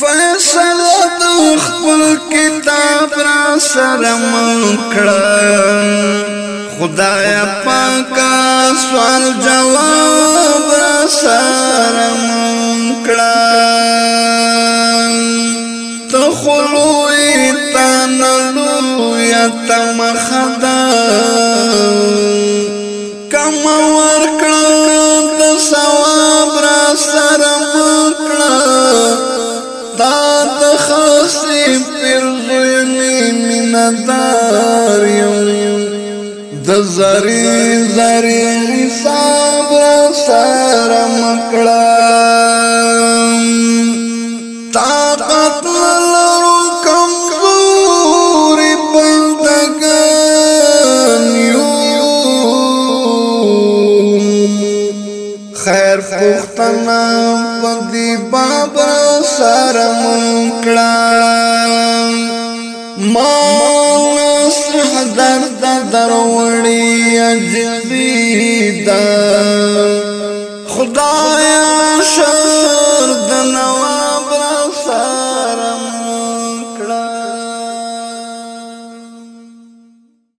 فیصله د خپل کتاب را سره مکړه خدایا پاک سوال جواب را سره مکړه ته خلوی تن لوی تم خدای تا د خاصې پر لوی مندار یو د زری زری حساب را سره مکړه طاقت لرو خیر پختنا پدی بابا سره منکړه ما نصح درد دروړي عجبی دا خدایا شر دنو